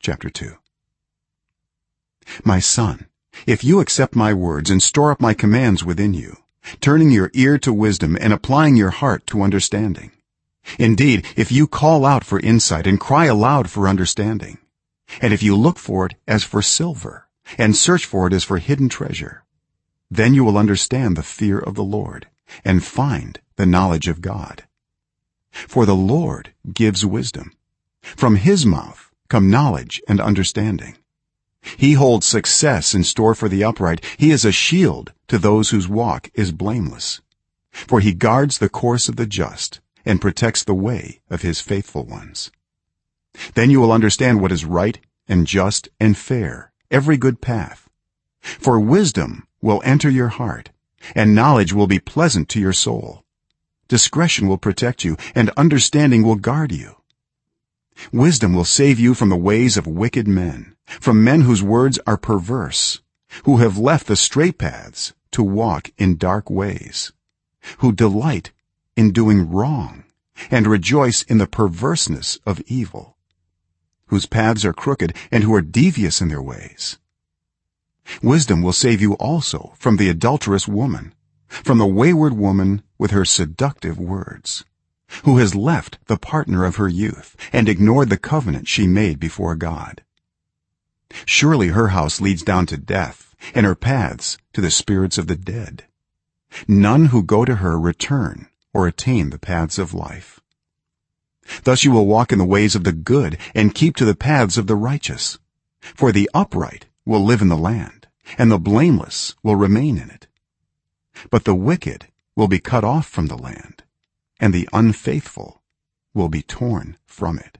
chapter 2 my son if you accept my words and store up my commands within you turning your ear to wisdom and applying your heart to understanding indeed if you call out for insight and cry aloud for understanding and if you look for it as for silver and search for it as for hidden treasure then you will understand the fear of the lord and find the knowledge of god. For the lord gives wisdom. From his mouth come knowledge and understanding. He holds success in store for the upright. He is a shield to those whose walk is blameless. For he guards the course of the just and protects the way of his faithful ones. Then you will understand what is right and just and fair every good path. For wisdom will enter your heart and knowledge will be pleasant to your soul. Discretion will protect you and understanding will guard you wisdom will save you from the ways of wicked men from men whose words are perverse who have left the straight paths to walk in dark ways who delight in doing wrong and rejoice in the perverseness of evil whose paths are crooked and who are devious in their ways. Wisdom will save you also from the adulterous woman from the wayward woman with her seductive words who has left the partner of her youth and ignored the covenant she made before god. Surely her house leads down to death and her paths to the spirits of the dead. None who go to her return or attain the paths of life. Thus you will walk in the ways of the good and keep to the paths of the righteous. For the upright will live in the land and the blameless will remain in it. But the wicked will be cut off from the land and the unfaithful will be torn from it